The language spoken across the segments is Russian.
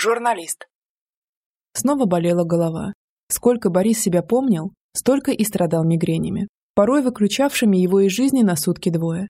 Журналист. Снова болела голова. Сколько Борис себя помнил, столько и страдал мигренями, порой выключавшими его из жизни на сутки двое.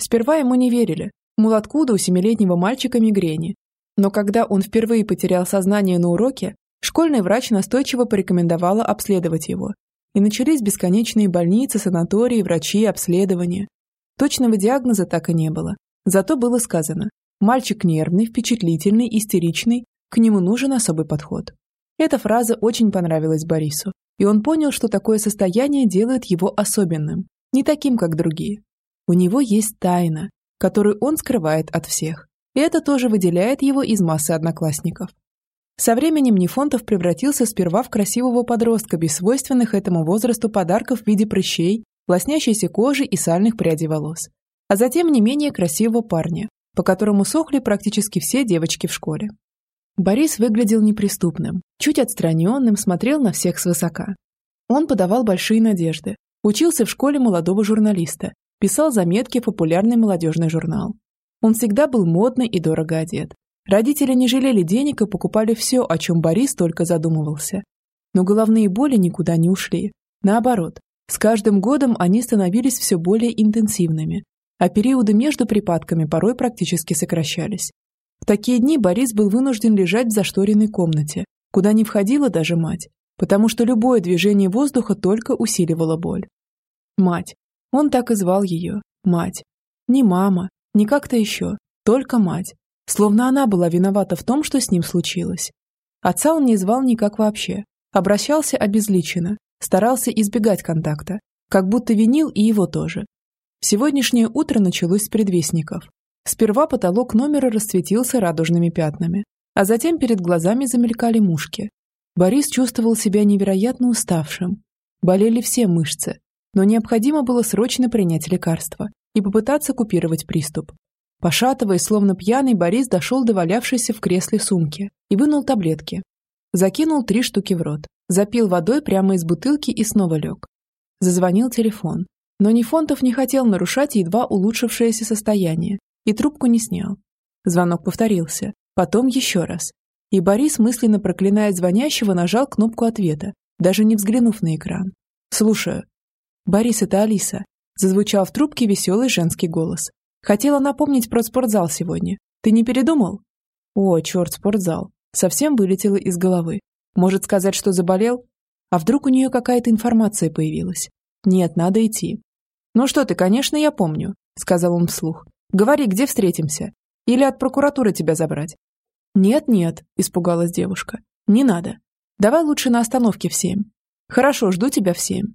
Сперва ему не верили, мол, откуда у семилетнего мальчика мигрени. Но когда он впервые потерял сознание на уроке, школьный врач настойчиво порекомендовала обследовать его. И начались бесконечные больницы, санатории, врачи, обследования. Точного диагноза так и не было. Зато было сказано, мальчик нервный, впечатлительный, истеричный, к нему нужен особый подход. Эта фраза очень понравилась Борису, и он понял, что такое состояние делает его особенным, не таким, как другие. У него есть тайна, которую он скрывает от всех, и это тоже выделяет его из массы одноклассников. Со временем Нефонтов превратился сперва в красивого подростка без свойственных этому возрасту подарков в виде прыщей, лоснящейся кожи и сальных прядей волос, а затем не менее красивого парня, по которому сохли практически все девочки в школе. Борис выглядел неприступным, чуть отстраненным, смотрел на всех свысока. Он подавал большие надежды, учился в школе молодого журналиста, писал заметки в популярный молодежный журнал. Он всегда был модный и дорого одет. Родители не жалели денег и покупали все, о чем Борис только задумывался. Но головные боли никуда не ушли. Наоборот, с каждым годом они становились все более интенсивными, а периоды между припадками порой практически сокращались. В такие дни Борис был вынужден лежать в зашторенной комнате, куда не входила даже мать, потому что любое движение воздуха только усиливало боль. Мать. Он так и звал ее. Мать. Не мама, не как-то еще, только мать. Словно она была виновата в том, что с ним случилось. Отца он не звал никак вообще. Обращался обезличенно, старался избегать контакта, как будто винил и его тоже. Сегодняшнее утро началось с предвестников. Сперва потолок номера расцветился радужными пятнами, а затем перед глазами замелькали мушки. Борис чувствовал себя невероятно уставшим. Болели все мышцы, но необходимо было срочно принять лекарство и попытаться купировать приступ. Пошатываясь, словно пьяный, Борис дошел до валявшейся в кресле сумки и вынул таблетки. Закинул три штуки в рот, запил водой прямо из бутылки и снова лег. Зазвонил телефон. Но Нефонтов не хотел нарушать едва улучшившееся состояние и трубку не снял. Звонок повторился, потом еще раз. И Борис, мысленно проклиная звонящего, нажал кнопку ответа, даже не взглянув на экран. «Слушаю». «Борис, это Алиса», – зазвучал в трубке веселый женский голос. «Хотела напомнить про спортзал сегодня. Ты не передумал?» «О, черт, спортзал. Совсем вылетело из головы. Может сказать, что заболел? А вдруг у нее какая-то информация появилась? Нет, надо идти». «Ну что ты, конечно, я помню», – сказал он вслух. Говори, где встретимся? Или от прокуратуры тебя забрать?» «Нет-нет», – испугалась девушка. «Не надо. Давай лучше на остановке в семь. Хорошо, жду тебя в семь».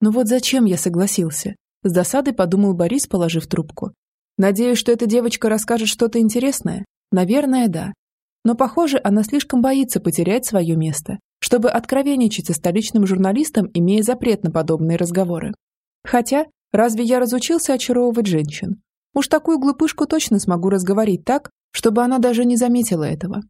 «Ну вот зачем я согласился?» С досадой подумал Борис, положив трубку. «Надеюсь, что эта девочка расскажет что-то интересное? Наверное, да. Но, похоже, она слишком боится потерять свое место, чтобы откровенничать со столичным журналистом, имея запрет на подобные разговоры. Хотя, разве я разучился очаровывать женщин? Уж такую глупышку точно смогу разговорить так, чтобы она даже не заметила этого.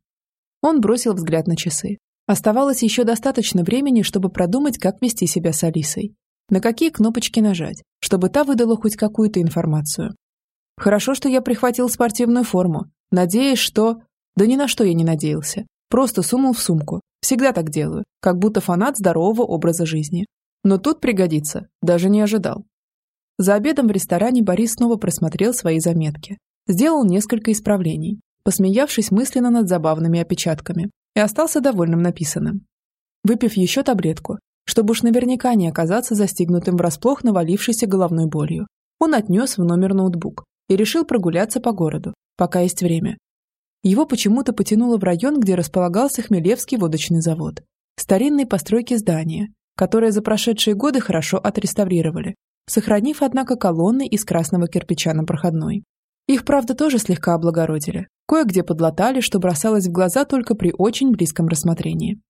Он бросил взгляд на часы. Оставалось еще достаточно времени, чтобы продумать, как вести себя с Алисой. На какие кнопочки нажать, чтобы та выдала хоть какую-то информацию. Хорошо, что я прихватил спортивную форму, надеясь, что... Да ни на что я не надеялся. Просто сунул в сумку. Всегда так делаю, как будто фанат здорового образа жизни. Но тут пригодится, даже не ожидал. За обедом в ресторане Борис снова просмотрел свои заметки. Сделал несколько исправлений, посмеявшись мысленно над забавными опечатками, и остался довольным написанным. Выпив еще таблетку, чтобы уж наверняка не оказаться застигнутым врасплох навалившейся головной болью, он отнес в номер ноутбук и решил прогуляться по городу, пока есть время. Его почему-то потянуло в район, где располагался Хмелевский водочный завод. Старинные постройки здания, которые за прошедшие годы хорошо отреставрировали сохранив, однако, колонны из красного кирпича на проходной. Их, правда, тоже слегка облагородили. Кое-где подлатали, что бросалось в глаза только при очень близком рассмотрении.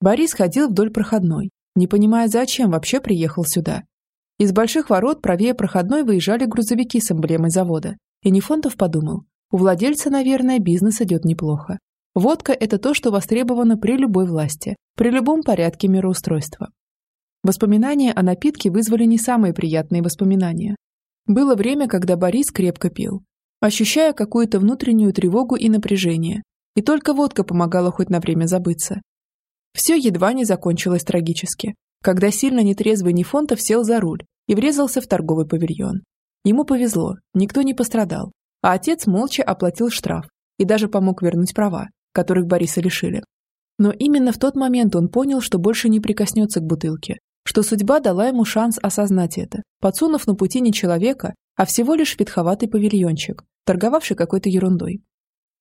Борис ходил вдоль проходной, не понимая, зачем вообще приехал сюда. Из больших ворот правее проходной выезжали грузовики с эмблемой завода. И Нефонтов подумал, у владельца, наверное, бизнес идет неплохо. Водка – это то, что востребовано при любой власти, при любом порядке мироустройства. Воспоминания о напитке вызвали не самые приятные воспоминания. Было время, когда Борис крепко пил, ощущая какую-то внутреннюю тревогу и напряжение, и только водка помогала хоть на время забыться. Все едва не закончилось трагически, когда сильно нетрезвый Нефонтов сел за руль и врезался в торговый павильон. Ему повезло, никто не пострадал, а отец молча оплатил штраф и даже помог вернуть права, которых Бориса лишили. Но именно в тот момент он понял, что больше не прикоснется к бутылке, что судьба дала ему шанс осознать это, подсунув на пути не человека, а всего лишь ветховатый павильончик, торговавший какой-то ерундой.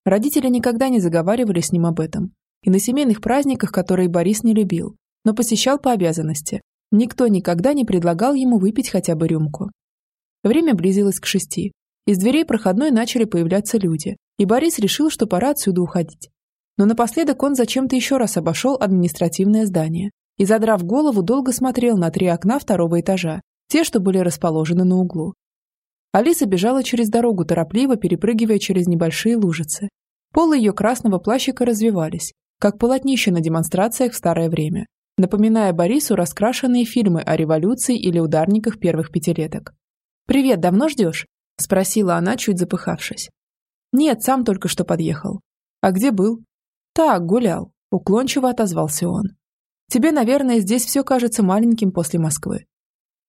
Родители никогда не заговаривали с ним об этом, и на семейных праздниках, которые Борис не любил, но посещал по обязанности, никто никогда не предлагал ему выпить хотя бы рюмку. Время близилось к шести. Из дверей проходной начали появляться люди, и Борис решил, что пора отсюда уходить. Но напоследок он зачем-то еще раз обошел административное здание и, задрав голову, долго смотрел на три окна второго этажа, те, что были расположены на углу. Алиса бежала через дорогу, торопливо перепрыгивая через небольшие лужицы. Полы ее красного плащика развивались, как полотнище на демонстрациях в старое время, напоминая Борису раскрашенные фильмы о революции или ударниках первых пятилеток. «Привет, давно ждешь?» – спросила она, чуть запыхавшись. «Нет, сам только что подъехал». «А где был?» «Так, гулял», – уклончиво отозвался он. «Тебе, наверное, здесь все кажется маленьким после Москвы.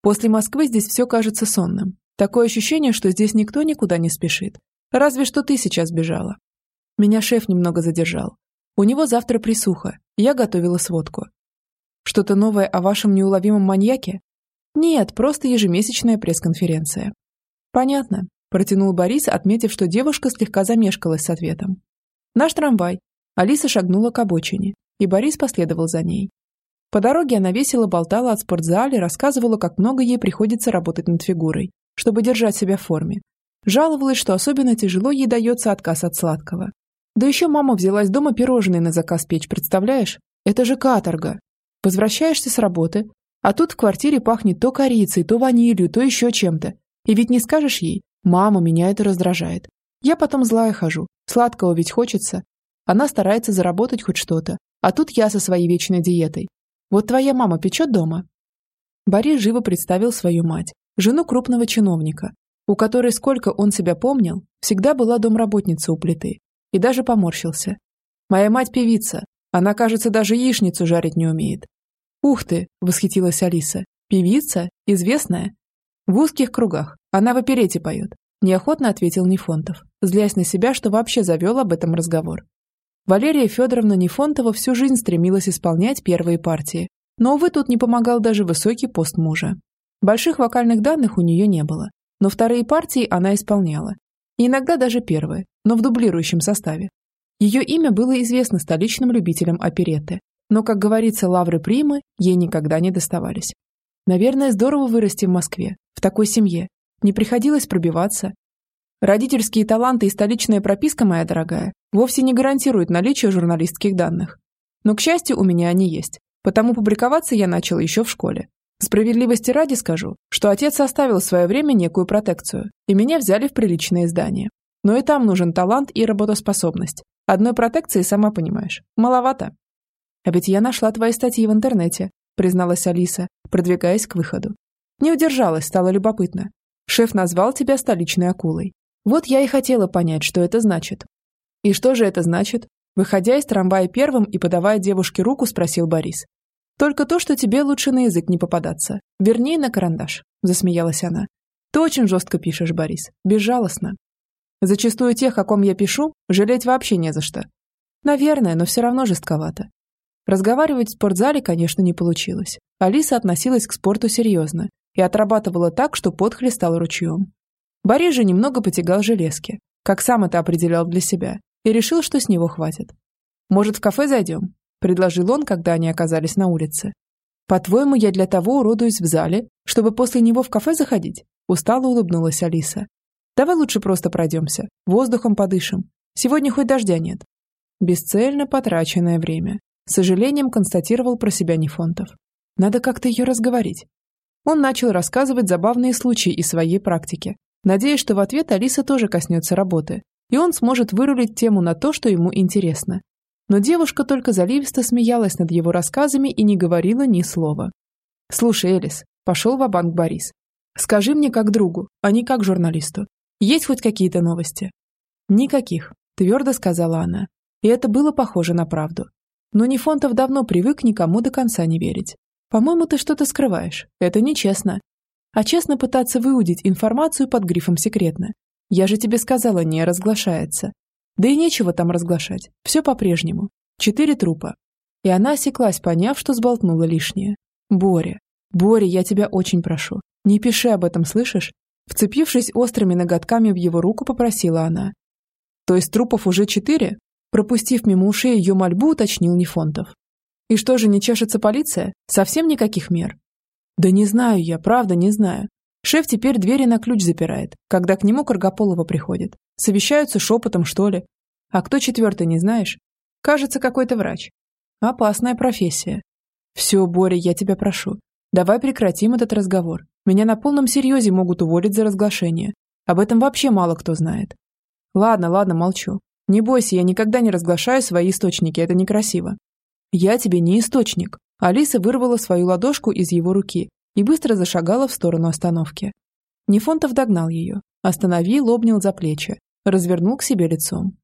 После Москвы здесь все кажется сонным. Такое ощущение, что здесь никто никуда не спешит. Разве что ты сейчас бежала. Меня шеф немного задержал. У него завтра присуха. Я готовила сводку. Что-то новое о вашем неуловимом маньяке? Нет, просто ежемесячная пресс-конференция. Понятно, протянул Борис, отметив, что девушка слегка замешкалась с ответом. Наш трамвай. Алиса шагнула к обочине, и Борис последовал за ней. По дороге она весело болтала от спортзале, рассказывала, как много ей приходится работать над фигурой, чтобы держать себя в форме. Жаловалась, что особенно тяжело ей дается отказ от сладкого. Да еще мама взялась дома пирожные на заказ печь, представляешь? Это же каторга. Возвращаешься с работы, а тут в квартире пахнет то корицей, то ванилью, то еще чем-то. И ведь не скажешь ей, мама, меня это раздражает. Я потом злая хожу, сладкого ведь хочется. Она старается заработать хоть что-то, а тут я со своей вечной диетой. Вот твоя мама печет дома?» Борис живо представил свою мать, жену крупного чиновника, у которой, сколько он себя помнил, всегда была домработница у плиты, и даже поморщился. «Моя мать певица, она, кажется, даже яичницу жарить не умеет». «Ух ты!» – восхитилась Алиса. «Певица? Известная?» «В узких кругах. Она в оперете поет», – неохотно ответил Нефонтов, злясь на себя, что вообще завел об этом разговор. Валерия Федоровна Нефонтова всю жизнь стремилась исполнять первые партии, но, увы, тут не помогал даже высокий пост мужа. Больших вокальных данных у нее не было, но вторые партии она исполняла. И иногда даже первые, но в дублирующем составе. Ее имя было известно столичным любителям оперетты, но, как говорится, лавры примы ей никогда не доставались. Наверное, здорово вырасти в Москве, в такой семье. Не приходилось пробиваться. Родительские таланты и столичная прописка, моя дорогая, вовсе не гарантируют наличие журналистских данных. Но, к счастью, у меня они есть, потому публиковаться я начала еще в школе, Справедливости ради скажу, что отец оставил в свое время некую протекцию, и меня взяли в приличное издание. Но и там нужен талант и работоспособность. Одной протекции, сама понимаешь, маловато. А ведь я нашла твои статьи в интернете, призналась Алиса, продвигаясь к выходу. Не удержалась, стало любопытно. Шеф назвал тебя столичной акулой. Вот я и хотела понять, что это значит. И что же это значит? Выходя из трамвая первым и подавая девушке руку, спросил Борис. Только то, что тебе лучше на язык не попадаться. Вернее, на карандаш», – засмеялась она. «Ты очень жестко пишешь, Борис. Безжалостно. Зачастую тех, о ком я пишу, жалеть вообще не за что. Наверное, но все равно жестковато. Разговаривать в спортзале, конечно, не получилось. Алиса относилась к спорту серьезно и отрабатывала так, что пот хлестал ручьем. Борис же немного потягал железки, как сам это определял для себя, и решил, что с него хватит. «Может, в кафе зайдем?» – предложил он, когда они оказались на улице. «По-твоему, я для того уродуюсь в зале, чтобы после него в кафе заходить?» – устало улыбнулась Алиса. «Давай лучше просто пройдемся, воздухом подышим. Сегодня хоть дождя нет». Бесцельно потраченное время. С сожалением констатировал про себя Нефонтов. Надо как-то ее разговорить. Он начал рассказывать забавные случаи из своей практики, надеясь, что в ответ Алиса тоже коснется работы, и он сможет вырулить тему на то, что ему интересно. Но девушка только заливисто смеялась над его рассказами и не говорила ни слова. «Слушай, Элис», – пошел в банк Борис. «Скажи мне как другу, а не как журналисту. Есть хоть какие-то новости?» «Никаких», – твердо сказала она. И это было похоже на правду. Но Нефонтов давно привык никому до конца не верить. По-моему, ты что-то скрываешь. Это нечестно. А честно пытаться выудить информацию под грифом «секретно». Я же тебе сказала, не разглашается. Да и нечего там разглашать. Все по-прежнему. Четыре трупа. И она осеклась, поняв, что сболтнула лишнее. Боря. Боря, я тебя очень прошу. Не пиши об этом, слышишь? Вцепившись острыми ноготками в его руку, попросила она. То есть трупов уже четыре? Пропустив мимо ушей ее мольбу, уточнил Нефонтов. И что же, не чешется полиция? Совсем никаких мер? Да не знаю я, правда не знаю. Шеф теперь двери на ключ запирает, когда к нему Каргополова приходит. Совещаются шепотом, что ли. А кто четвертый, не знаешь? Кажется, какой-то врач. Опасная профессия. Все, Боря, я тебя прошу. Давай прекратим этот разговор. Меня на полном серьезе могут уволить за разглашение. Об этом вообще мало кто знает. Ладно, ладно, молчу. Не бойся, я никогда не разглашаю свои источники, это некрасиво. Я тебе не источник. Алиса вырвала свою ладошку из его руки и быстро зашагала в сторону остановки. Нефонтов догнал ее, остановил, обнял за плечи, развернул к себе лицом.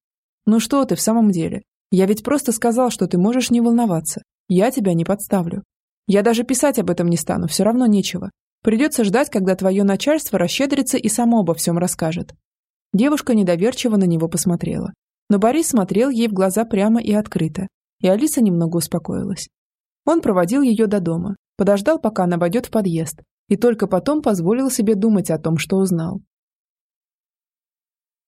«Ну что ты в самом деле? Я ведь просто сказал, что ты можешь не волноваться. Я тебя не подставлю. Я даже писать об этом не стану, все равно нечего. Придется ждать, когда твое начальство расщедрится и само обо всем расскажет». Девушка недоверчиво на него посмотрела. Но Борис смотрел ей в глаза прямо и открыто, и Алиса немного успокоилась. Он проводил ее до дома, подождал, пока она войдет в подъезд, и только потом позволил себе думать о том, что узнал.